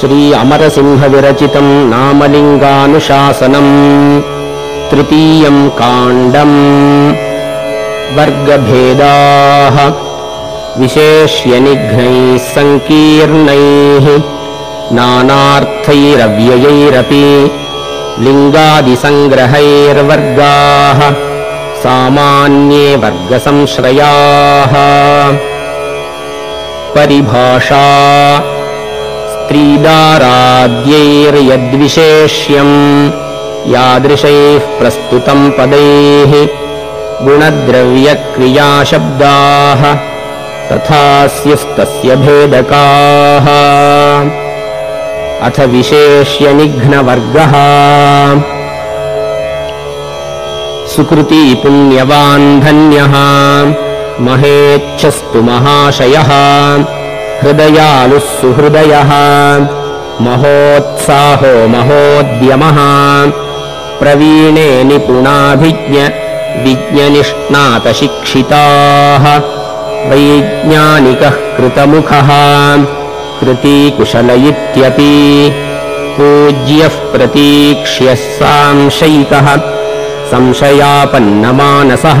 श्री अमरसिंहविरचितम् नामलिङ्गानुशासनम् तृतीयम् काण्डम् वर्गभेदाः विशेष्यनिघ्नैः सङ्कीर्णैः नानार्थैरव्ययैरपि लिङ्गादिसङ्ग्रहैर्वर्गाः सामान्ये वर्गसंश्रयाः। परिभाषा स्त्रीदाराद्यैर्यद्विशेष्यम् यादृशैः प्रस्तुतम् पदैः गुणद्रव्यक्रियाशब्दाः तथा स्युस्तस्य भेदकाः। अथ विशेष्यनिघ्नवर्गः। सुकृती पुण्यवान् धन्यः महेच्छस्तु महाशयः हृदयालुः सुहृदयः महोत्साहो महोद्यमः। प्रवीणे निपुणाभिज्ञ विज्ञनिष्णातशिक्षिताः। वैज्ञानिकः कृतमुखः। कृतीकुशल इत्यपि। पूज्यः प्रतीक्ष्यः सांशयिकः। संशयापन्नमानसः।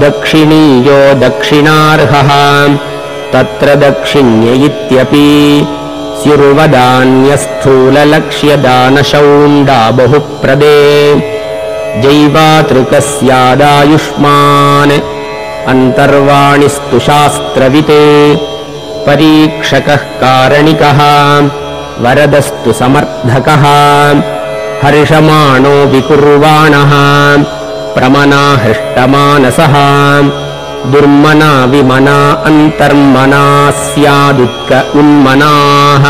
दक्षिणीयो दक्षिणार्हः तत्र दक्षिण्य इत्यपि स्युर्वदान्यस्थूललक्ष्यदानशौण्डा बहुप्रदे। जैवातृकस्यादायुष्मान् अन्तर्वाणिस्तु शास्त्रवित्। परीक्षकः कारणिकः वरदस्तु समर्थकः। हर्षमाणो विकुर्वाणः प्रमना हृष्टमानसः दुर्मना विमना अन्तर्मना स्यादुत्क उन्मनाः।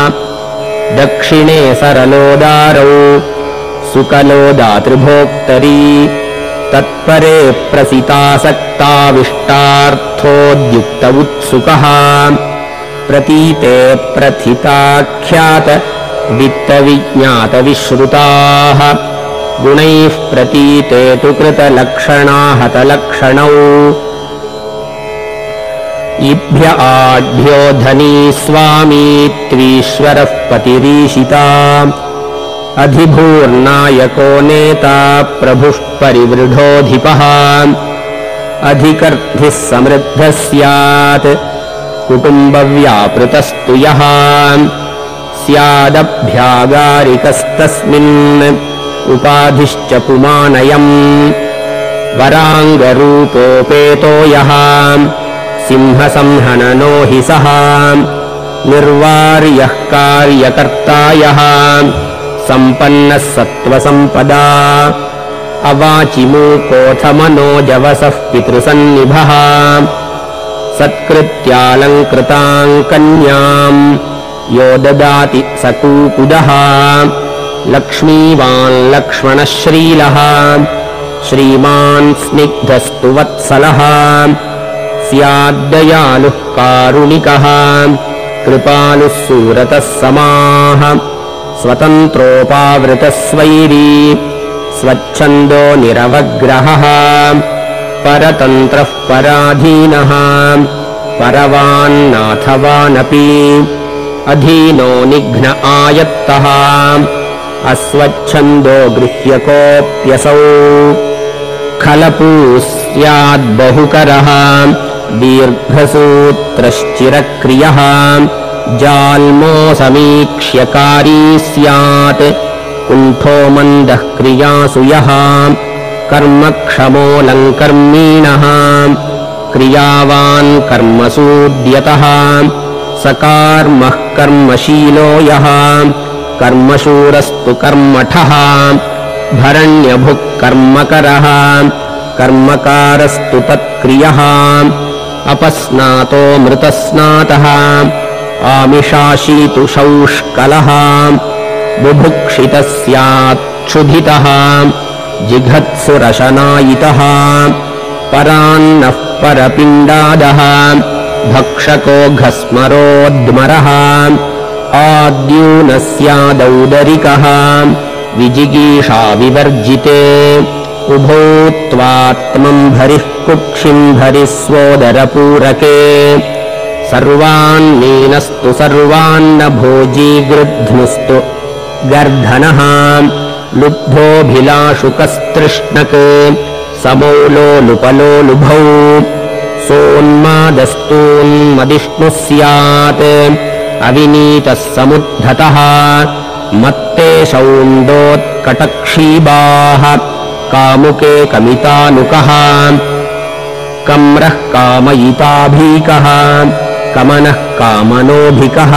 दक्षिणे सरलोदारौ सुकलो दातृभोक्तरी तत्परे प्रसितासक्ताविष्टार्थोद्युक्त उत्सुकः प्रतीते प्रथिताख्यात वित्तविज्ञातविश्रुताः। गुणैः प्रतीते तु कृतलक्षणा हतलक्षणौ इभ्य आढ्यो धनी स्वामी त्वीश्वरः पतिरीशिता। अधिभूर्नायको नेता प्रभुः परिवृढोऽधिपः अधिकर्थिः समृद्धः स्यात्। कुटुम्बव्यापृतस्तु यः। स्यादभ्यागारिकस्तस्मिन् उपाधिश्च पुमानयम्। वराङ्गरूपोपेतो यः सिंहसंहननो हि सः। निर्वार्यः कार्यकर्ता यः सम्पन्नः सत्त्वसम्पदा। अवाचिमूकोऽथमनोजवसः पितृसन्निभः। सत्कृत्यालङ्कृताम् कन्याम्। यो ददाति स कूकुदः। लक्ष्मीवान् लक्ष्मणश्रीलः श्रीमान् स्निग्धस्तु वत्सलः स्याद्दयालुः कारुणिकः। कृपालुः सुव्रतः समाः। स्वतन्त्रोपावृतः स्वैरी स्वच्छन्दो निरवग्रहः। परतन्त्रः पराधीनः। परवान्नाथवानपि। अधीनो निघ्न आयत्तः। अस्वच्छन्दो गृह्यकोऽप्यसौ। खलपू स्याद्बहुकरः दीर्घसूत्रश्चिरक्रियः। जाल्मो समीक्ष्यकारी स्यात्। कुण्ठो मन्दः क्रियासु यः। कर्मक्षमोऽलङ्कर्मीणः क्रियावान् कर्मसूद्यतः। सकार्मः कर्मशीलो यः। कर्मशूरस्तु कर्मठः। भरण्यभुः कर्मकरः। कर्मकारस्तु तत्क्रियः अपस्नातो मृतस्नातः। आमिषाशीतु शौष्कलः। बुभुक्षितः स्याच्छुधितः जिघत्सुरशनायितः। परान्नः परपिण्डादः। भक्षको घस्मरोद्मरः। आद्यूनः स्यादौदरिकः विजिगीषा विवर्जिते उभौ त्वात्मम् भरिः कुक्षिम् भरिः स्वोदरपूरके सर्वान्नीनस्तु सर्वान्न भोजी गृध्नुस्तु। गर्धनः लुब्धोऽभिलाषुकस्तृष्णक्। समौलोलुपलोलुभौ सोन्मादस्तून्मदिष्णुः स्यात्। अविनीतः समुद्धतः। मत्ते शौन्दोत्कटक्षीबाः। कामुके कमितानुकः कम्रः कामयिताभीकः कमनः कामनोभिकः।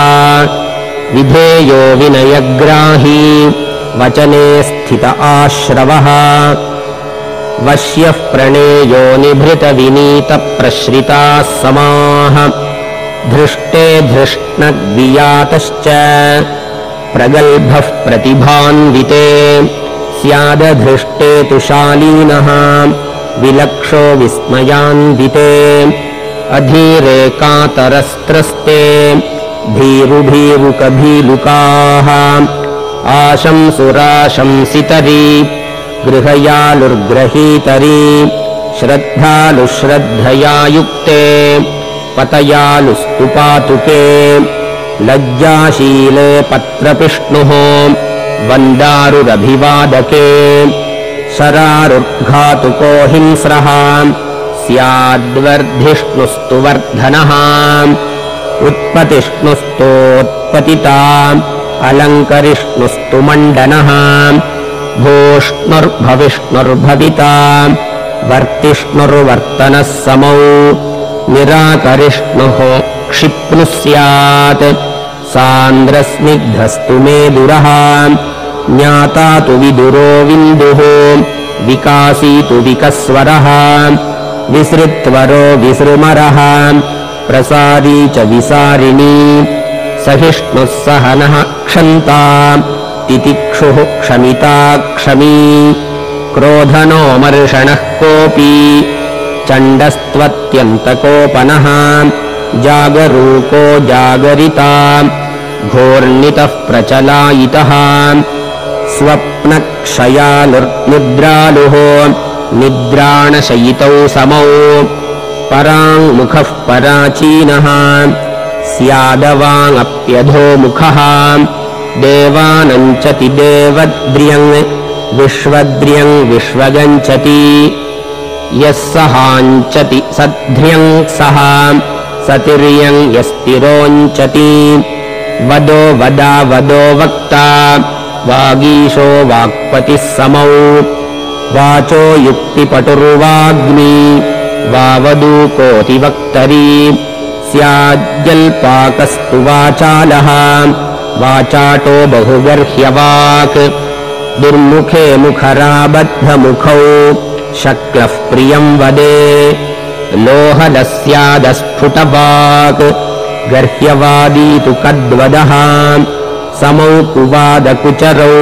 विधेयो विनयग्राही वचने स्थित आश्रवः। वश्यः प्रणेयो निभृतविनीतप्रश्रिताः समाः। धृष्टे धृष्णग्वियातश्च प्रगल्भः प्रतिभान्विते। स्यादधृष्टे तु शालीनः विलक्षो विस्मयान्विते अधीरे कातरस्त्रस्ते। भीरुभीरुकभीलुकाः। आशंसुराशंसितरी। गृहयालुर्ग्रहीतरी। श्रद्धालुश्रद्धया युक्ते पतयालुस्तु पातुके लज्जाशीले पत्रपिष्णुः। वन्दारुरभिवादके शरारुद्घातुको हिंस्रः स्याद्वर्धिष्णुस्तु वर्धनः उत्पतिष्णुस्तोत्पतिता अलङ्करिष्णुस्तु मण्डनः भोष्णुर्भविष्णुर्भविता वर्तिष्णुर्वर्तनः समौ निराकरिष्णुः क्षिप्नुः स्यात् सान्द्रस्निग्धस्तु मेदुरः ज्ञाता तु विदुरो विन्दुः विकासी तु विकस्वरः विसृत्वरो विसृमरः प्रसारी च विसारिणी सहिष्णुः सहनः क्षन्ता तितिक्षुः क्षमिता क्षमी क्रोधनोमर्षणः कोऽपि चण्डस्त्वत्यन्तकोपनः जागरूको जागरिता घोर्णितः प्रचलायितः स्वप्नक्षयानुर्निद्रालुः निद्राणशयितौ समौ पराङ्मुखः पराचीनः स्यादवाङप्यधोमुखः देवानञ्चति देवद्रियङ् विश्वद्रियङ् विश्वगञ्चति यः सहाञ्चति सध्र्यङ् सः सतिर्यङ् यस्तिरोञ्चति वदो वदा वदो वक्ता वागीशो वाक्पतिः समौ। वाचो युक्तिपटुर्वाग्मी। वावदूकोऽतिवक्तरी स्याज्जल्पाकस्तु वाचालः। वाचाटो बहुगर्ह्यवाक्। दुर्मुखे मुखराबद्धमुखौ। शक्लः प्रियम् वदे। लोहदस्यादस्फुटवाक्। गर्ह्यवादी तु कद्वदः समौ कुवादकुचरौ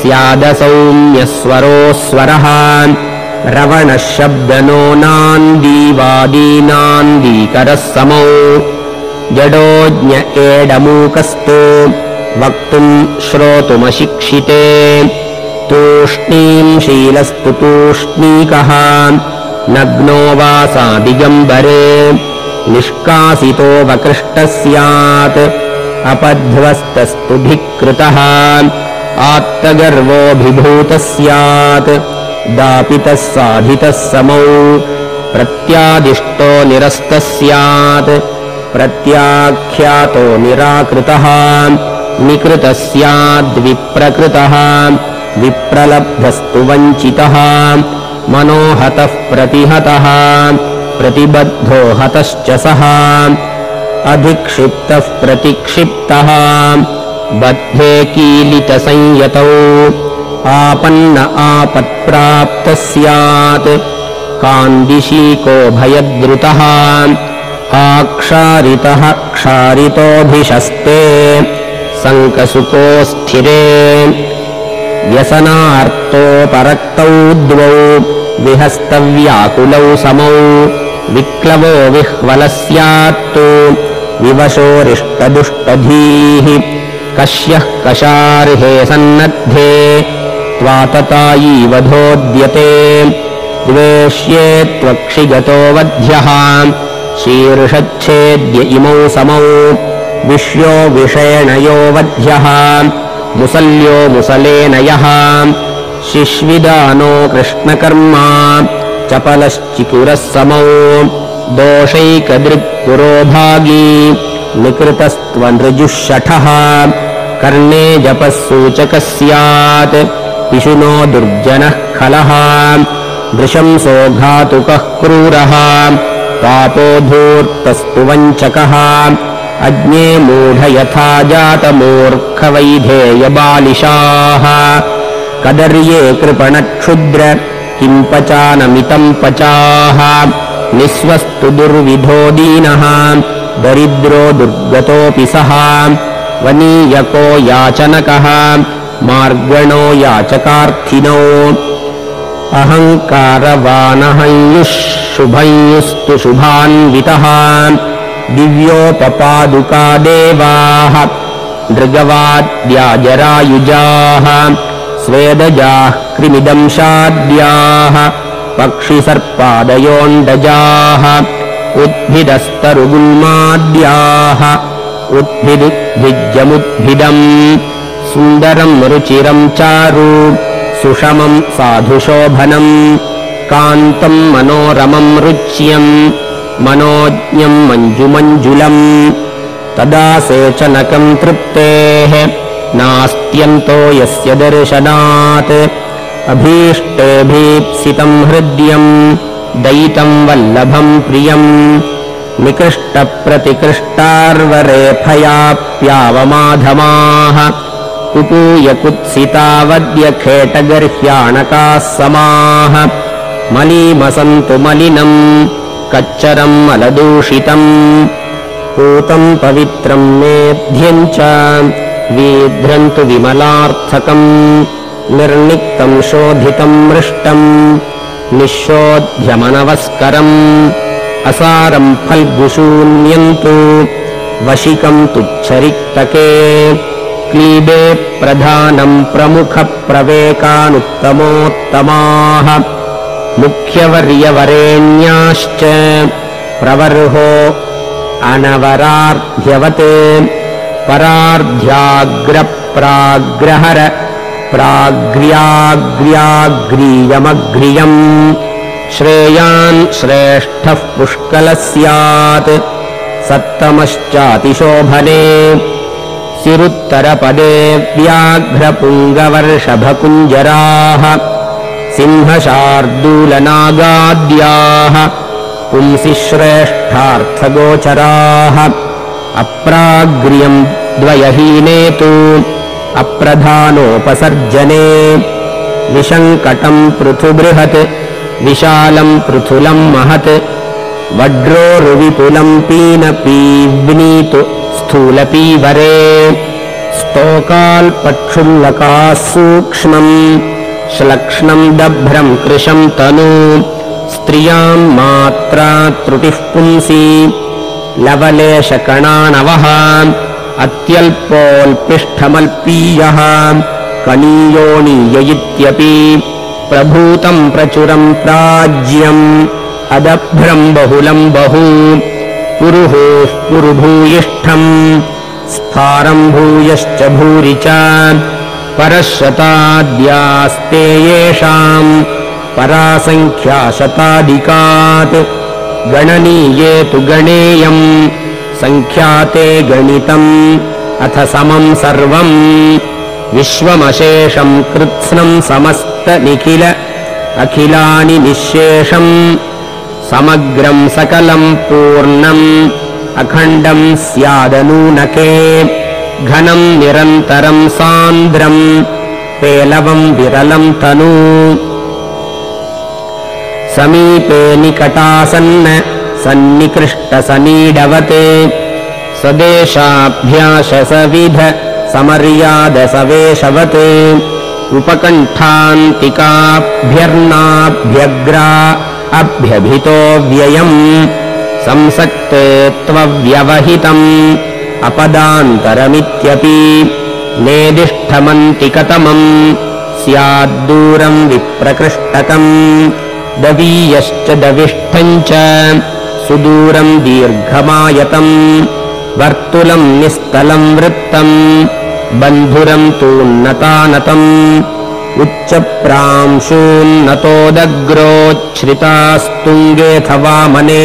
स्यादसौम्यस्वरोऽस्वरः रवणः शब्दनो नान्दीवादीनान्दीकरः समौ जडोज्ञ एडमूकस्तु वक्तुम् श्रोतुमशिक्षिते तूष्णीम् शीलस्तु तूष्णीकः नग्नो वासा दिगम्बरे निष्कासितो वकृष्टः स्यात् अपध्वस्तस्तु धिक्कृतः आत्तगर्वोऽभिभूतः स्यात् दापितः साधितः समौ। प्रत्यादिष्टो निरस्तः स्यात्। प्रत्याख्यातो निराकृतः। निकृतः स्याद्विप्रकृतः विप्रलब्धस्तु वञ्चितः। मनोहतः प्रतिहतः। प्रतिबद्धो हतश्च सः अधिक्षिप्तः प्रतिक्षिप्तः। बद्धे कीलितसंयतौ। आपन्न आपत्प्राप्तः स्यात् कान्दिशीको भयद्रुतः। आक्षारितः क्षारितोऽभिशस्ते सङ्कसुको स्थिरे। व्यसनार्तोपरक्तौ द्वौ विहस्तव्याकुलौ समौ। विक्लवो विह्वलः स्यात्तु विवशोरिष्टदुष्टधीः। कश्यः कशार्हे सन्नद्धे त्वाततायी वधोद्यते द्वेष्ये त्वक्षिगतो वध्यः शीर्षच्छेद्य इमौ समौ। विष्यो वध्यः मुसल्यो मुसलेन यः। शिश्विदानो कृष्णकर्मा चपलश्चिकुरः समौ दोषैकदृक्पुरोभागी निकृतस्त्वनृजुः कर्णे जपः सूचकः स्यात्। पिशुनो दुर्जनः खलः। नृशंसो घातुकः क्रूरः। पापो धूर्तस्तु वञ्चकः। अज्ञे मूढ यथा जातमूर्खवैधेयबालिशाः। कदर्ये कृपणक्षुद्र किम् पचानमितम् पचाः निःस्वस्तु दुर्विधो दीनः दरिद्रो दुर्गतोऽपि सः वनीयको याचनकः मार्गणो याचकार्थिनो। अहङ्कारवानहञ्युः शुभञ्युस्तु शुभान्वितः दिव्योपपादुका देवाः नृगवाद्याजरायुजाः स्वेदजाः कृमिदंशाद्याः पक्षिसर्पादयोऽण्डजाः उद्भिदस्तरुगुल्माद्याः उद्भिदुद्भिज्यमुद्भिदम् सुन्दरम् रुचिरम् चारु सुषमम् साधुशोभनम् कान्तम् मनोरमम् रुच्यम् मनोज्ञम् मञ्जुमञ्जुलम् तदा सेचनकम् तृप्तेः नास्त्यन्तो यस्य दर्शनात् अभीष्टेभीप्सितम् हृद्यम् दयितम् वल्लभम् प्रियम् निकृष्टप्रतिकृष्टार्वरेफयाप्यावमाधमाः कुपूयकुत्सितावद्यखेटगर्ह्याणकाः समाः मलीमसन्तु मलिनम् कच्चरम् मलदूषितम्। पूतम् पवित्रम् मेध्यम् च वीध्रन्तु विमलार्थकम् निर्निक्तम् शोधितम् मृष्टम् निःशोध्यमनवस्करम् असारम् फल्गुशून्यम् तु वशिकम् तुच्छरिक्तके क्लीबे प्रधानम् प्रमुखप्रवेकानुत्तमोत्तमाः मुख्यवर्यवरेण्याश्च प्रवर्हो अनवरार्ध्यवत् परार्ध्याग्रप्राग्रहर प्राग्र्याग्र्याग्रीयमग्रियम्। श्रेयान् श्रेष्ठः पुष्कलः स्यात्। सत्तमश्चातिशोभने सिरुत्तरपदे व्याघ्रपुङ्गवर्षभकुञ्जराः। सिंहशार्दूलनागाद्याः पुंसि श्रेष्ठार्थगोचराः अप्राग्र्यम् द्वयहीने तु अप्रधानोपसर्जने। विशङ्कटम् पृथुबृहत् विशालम् पृथुलम् महत् वड्रोरुविपुलम् पीनपीव्नीतु स्थूलपीवरे। स्तोकाल्पक्षुल्लकाः सूक्ष्मम् श्लक्ष्णम् दभ्रम् कृशम् तनु। स्त्रियाम् मात्रा त्रुटिः पुंसि लवलेशकणानवः अत्यल्पोऽल्पिष्ठमल्पीयः। कनीयोणीय इत्यपि प्रभूतम् प्रचुरम् प्राज्यम्। अदभ्रम् बहुलम् बहु। पुरुहुः पुरुभूयिष्ठम् स्फारम् भूयश्च भूरि च। परशताद्यास्ते येषाम्। परासङ्ख्या शताधिकात् गणनीये तु गणेयम् सङ्ख्याते गणितम्। अथ समम् सर्वम्। विश्वमशेषम् कृत्स्नम् समस्तनिखिल। अखिलानि निःशेषम्। समग्रम् सकलम् पूर्णम्। अखण्डम् स्यादनूनके। घनम् निरन्तरम् सान्द्रम्। पेलवम् विरलम् तनु। समीपे निकटासन्न सन्निकृष्टसनीडवते सदेशाभ्याशसविध समर्यादसवेशवत् उपकण्ठान्तिकाभ्यर्नाभ्यग्रा अभ्यभितो व्ययम्। संसक्ते त्वव्यवहितम्। अपदान्तरमित्यपि नेदिष्ठमन्तिकतमम्। स्याद्दूरम् विप्रकृष्टकम्। दवीयश्च दविष्ठम् च सुदूरम् दीर्घमायतम् वर्तुलम् निस्तलम् वृत्तम् बन्धुरम् तून्नतानतम् उच्चप्रांशून्नतोदग्रोच्छ्रितास्तुङ्गेऽथ वामने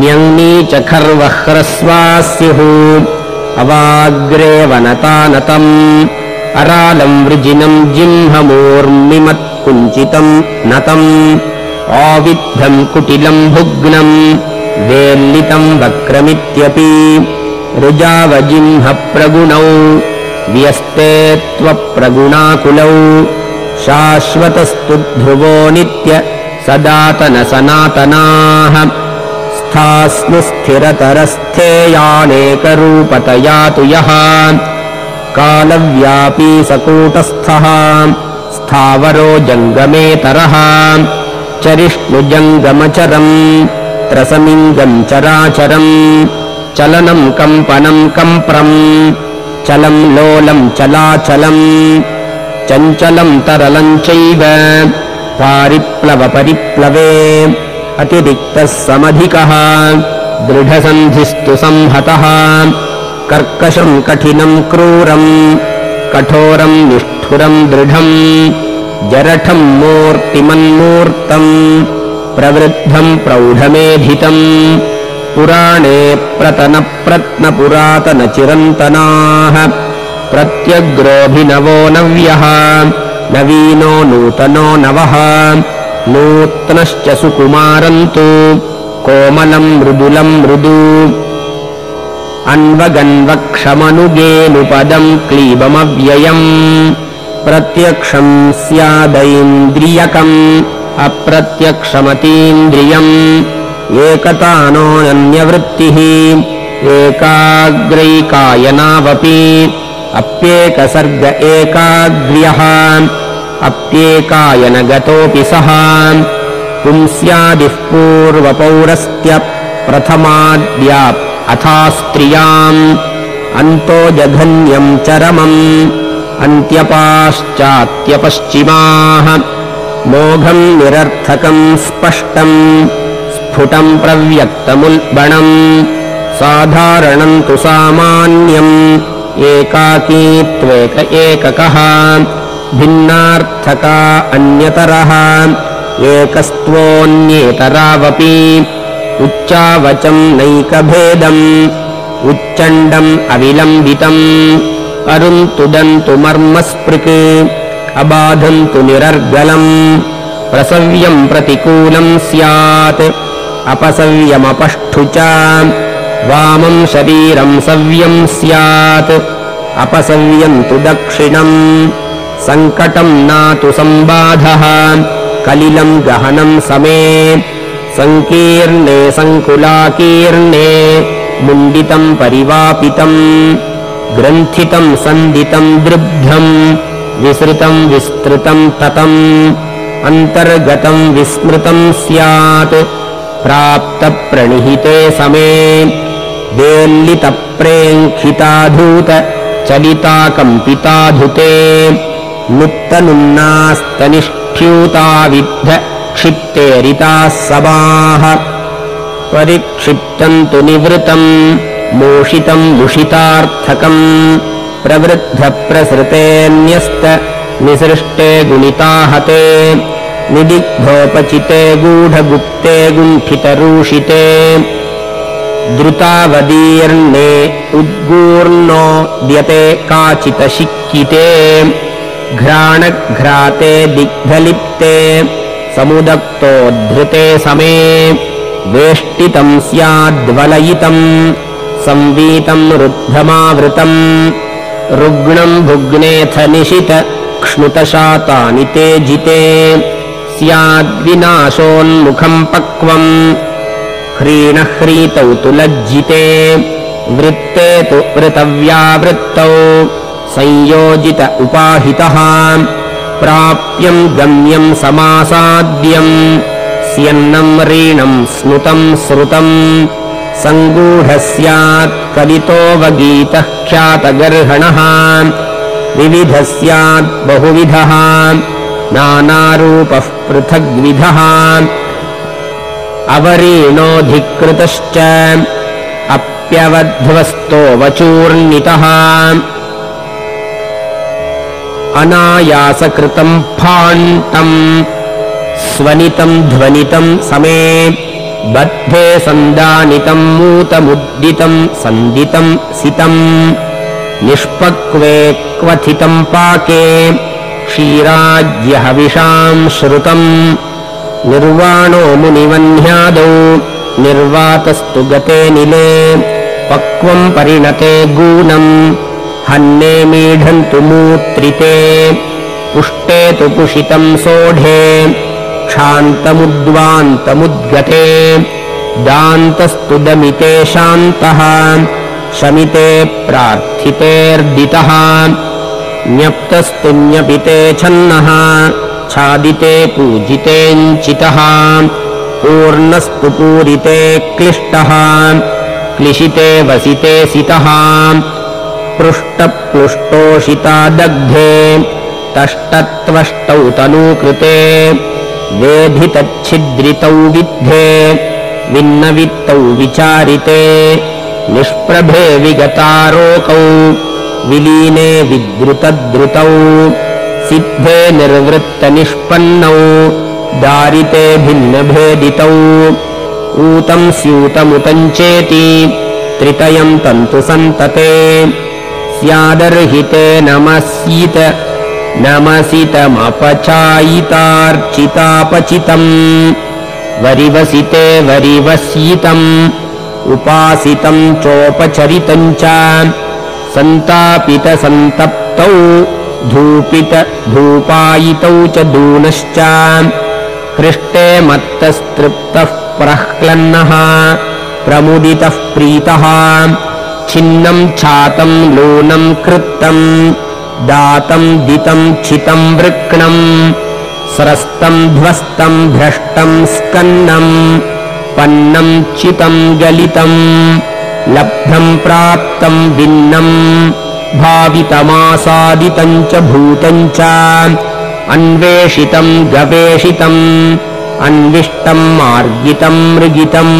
न्यङ्नी च खर्वः ह्रस्वाः स्युः अवाग्रे वनतानतम् अरालम् वृजिनम् जिह्ममूर्मिमत्कुञ्चितम् नतम् आविद्धम् कुटिलम् भुग्नम् वेल्लितम् वक्रमित्यपि रुजावजिह्मप्रगुणौ व्यस्ते त्वप्रगुणाकुलौ शाश्वतस्तु ध्रुवो नित्य सदातन सनातनाः स्थास्नु स्थिरतरस्थेयानेकरूपतया तु यः कालव्यापी सकूटस्थः स्थावरो जङ्गमेतरः चरिष्णुजङ्गमचरम् त्रसमिङ्गम् चराचरम् चलनम् कम्पनम् कम्प्रम् चलम् लोलम् चलाचलम् चञ्चलम् तरलम् चैव पारिप्लवपरिप्लवे अतिरिक्तः समधिकः दृढसन्धिस्तु संहतः कर्कशम् कठिनम् क्रूरम् कठोरम् निष्ठुरम् दृढम् जरठम् मूर्तिमन्मूर्तम् प्रवृद्धम् प्रौढमेधितम् पुराणे प्रतनप्रत्नपुरातनचिरन्तनाः प्रत्यग्रोऽभिनवो नव्यः नवीनो नूतनो नवः नूत्नश्च सुकुमारम् तु कोमलम् मृदुलम् मृदु। अन्वगन्वक्षमनुगेनुपदम् क्लीबमव्ययम् प्रत्यक्षम् स्यादैन्द्रियकम् अप्रत्यक्षमतीन्द्रियम् एकतानोऽन्यवृत्तिः एकाग्रैकायनावपि अप्येकसर्ग एकाग्र्यः अप्येकायनगतोऽपि सः पुंस्यादिः पूर्वपौरस्त्य प्रथमाद्या अथा स्त्रियाम् अन्तो जघन्यम् चरमम् अन्त्यपाश्चात्यपश्चिमाः। मोघम् निरर्थकम् स्पष्टम् स्फुटम् प्रव्यक्तमुल्बणम्। साधारणम् तु सामान्यम् एकाकीत्वेक एककः। भिन्नार्थका अन्यतरः एकस्त्वोऽन्येतरावपि। उच्चावचम् नैकभेदम् उच्चण्डम् अविलम्बितम् अरुन्तुदन्तु मर्मस्पृक् अबाधन्तु निरर्गलम् प्रसव्यम् प्रतिकूलम् स्यात् अपसव्यमपष्ठु च वामम् शरीरम् सव्यम् स्यात् अपसव्यम् तु दक्षिणम् सङ्कटम् नातु सम्बाधः कलिलम् गहनम् समे सङ्कीर्णे सङ्कुलाकीर्णे मुण्डितम् परिवापितम् ग्रन्थितम् सन्दितम् दृग्धम् विसृतम् विस्तृतम् ततम् अन्तर्गतम् विस्मृतम् स्यात् प्राप्तप्रणिहिते समे वेल्लितप्रेङ्खिताधूत चलिताकम्पिताधुते नुत्तनुन्नास्तनिष्ठ्यूताविद्ध क्षिप्तेरिताः समाः परिक्षिप्तम् तु निवृतम् मोषितम् मुषितार्थकम् प्रवृद्धप्रसृतेऽन्यस्त निसृष्टे गुणिताहते निदिग्धोपचिते गूढगुप्ते गुण्ठितरूषिते द्रुतावदीर्णे उद्गूर्णोद्यते काचितशिक्किते घ्राणघ्राते दिग्धलिप्ते समुदक्तोद्धृते समे वेष्टितम् स्याद्वलयितम् संवीतम् रुद्धमावृतम्। रुग्णम् भुग्नेऽथ निशित क्ष्णुतशातानि ते जिते स्याद्विनाशोन्मुखम् पक्वम्। ह्रीणह्रीतौ तु लज्जिते। वृत्ते तु वृतव्यावृत्तौ संयोजित उपाहितः। प्राप्यम् गम्यम् समासाद्यम्। स्यन्नम् रीणम् स्नुतम् श्रुतम् सङ्गूढः स्यात् कलितोऽवगीतः ख्यातगर्हणः। विविधः स्यात् बहुविधः। नानारूपः पृथग्विधः। अवरीणोऽधिकृतश्च अप्यवध्वस्तोऽवचूर्णितः। अनायासकृतम् फाण्टम् स्वनितम् ध्वनितम् समे बद्धे सन्दानितम् मूतमुद्दितम् सन्दितम् सितम्। निष्पक्वे क्वथितम् पाके क्षीराज्यहविषाम् श्रुतम्। निर्वाणो मुनिवह्न्यादौ निर्वातस्तु गते निले पक्वम् परिणते गूनम् हन्ने मीढन्तु मूत्रिते पुष्टे तु पुषितम् सोढे क्षान्तमुद्वान्तमुद्गते दान्तस्तु दमिते शान्तः शमिते प्रार्थितेऽर्दितः ज्ञप्तस्तु ज्ञपिते छन्नः छादिते पूजितेञ्चितः पूर्णस्तु पूरिते क्लिष्टः क्लिशिते वसिते सितः पृष्टप्लुष्टोषिता दग्धे तष्टत्वष्टौ तनूकृते वेधितच्छिद्रितौ विद्धे विन्नवित्तौ विचारिते निष्प्रभे विगतारोकौ विलीने विद्रुतद्रुतौ सिद्धे निर्वृत्तनिष्पन्नौ दारिते भिन्नभेदितौ ऊतम् स्यूतमुतञ्चेति त्रितयम् तन्तुसन्तते स्यादर्हिते नमसीत नमसितमपचायितार्चितापचितम्। वरिवसिते वरिवस्यितम् उपासितम् चोपचरितम् च। सन्तापितसन्तप्तौ धूपितधूपायितौ च दूनश्च हृष्टे मत्तस्तृप्तः प्रह्लन्नः प्रमुदितः प्रीतः। छिन्नम् छातम् लूनम् कृत्तम् दातम् दितम् छितम् वृक्णम् स्रस्तम् ध्वस्तम् भ्रष्टम् स्कन्नम् पन्नम् चितम् गलितम् लब्धम् प्राप्तम् भिन्नम् भावितमासादितम् च भूतम् च अन्वेषितम् गवेषितम् अन्विष्टम् मार्गितम् मृगितम्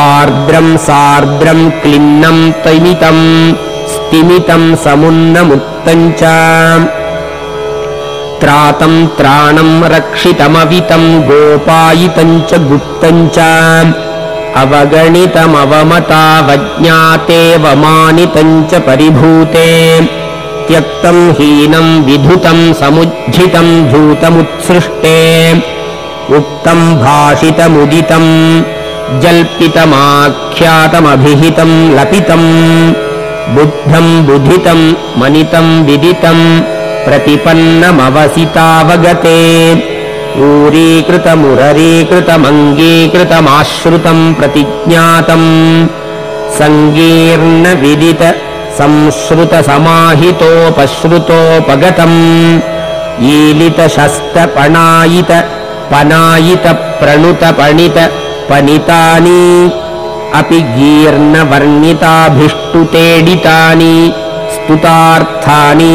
आर्द्रम् सार्द्रम् क्लिन्नम् तैमितम् स्तिमितम् त्रातम् त्राणम् रक्षितमवितम् गोपायितम् च गुप्तम् च अवगणितमवमतावज्ञातेऽवमानितम् च परिभूते। त्यक्तम् हीनम् विधुतम् समुज्झितम् धूतमुत्सृष्टे उक्तम् भाषितमुदितम् जल्पितमाख्यातमभिहितम् लपितम् बुद्धम् बुधितम् मनितम् विदितम् प्रतिपन्नमवसितावगते। ऊरीकृतमुररीकृतमङ्गीकृतमाश्रुतम् प्रतिज्ञातम् सङ्गीर्णविदित संश्रुतसमाहितोपश्रुतोपगतम् ईलितशस्तपणायित पनायित प्रणुतपणित पनितानि अपि गीर्णवर्णिताभिष्टुतेडितानि स्तुतार्थानि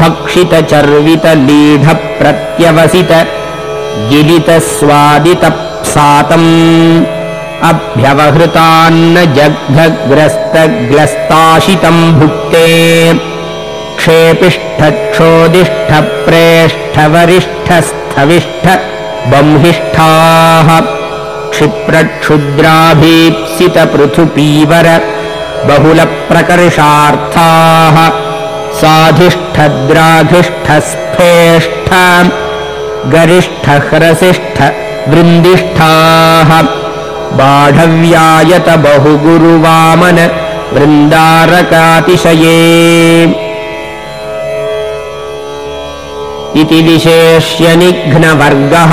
भक्षितचर्वितलीढप्रत्यवसित गिलितस्वादितप्सातम् अभ्यवहृतान्न जग्धग्रस्तग्लस्ताशितम् भुक्ते क्षेपिष्ठक्षोदिष्ठप्रेष्ठवरिष्ठस्थविष्ठ बंहिष्ठाः क्षिप्रक्षुद्राभीप्सितपृथुपीवर बहुलप्रकर्षार्थाः साधिष्ठद्राघिष्ठस्फेष्ठ गरिष्ठह्रसिष्ठ वृन्दिष्ठाः बाढव्यायत बहुगुरुवामन वृन्दारकातिशये। इति विशेष्यनिघ्नवर्गः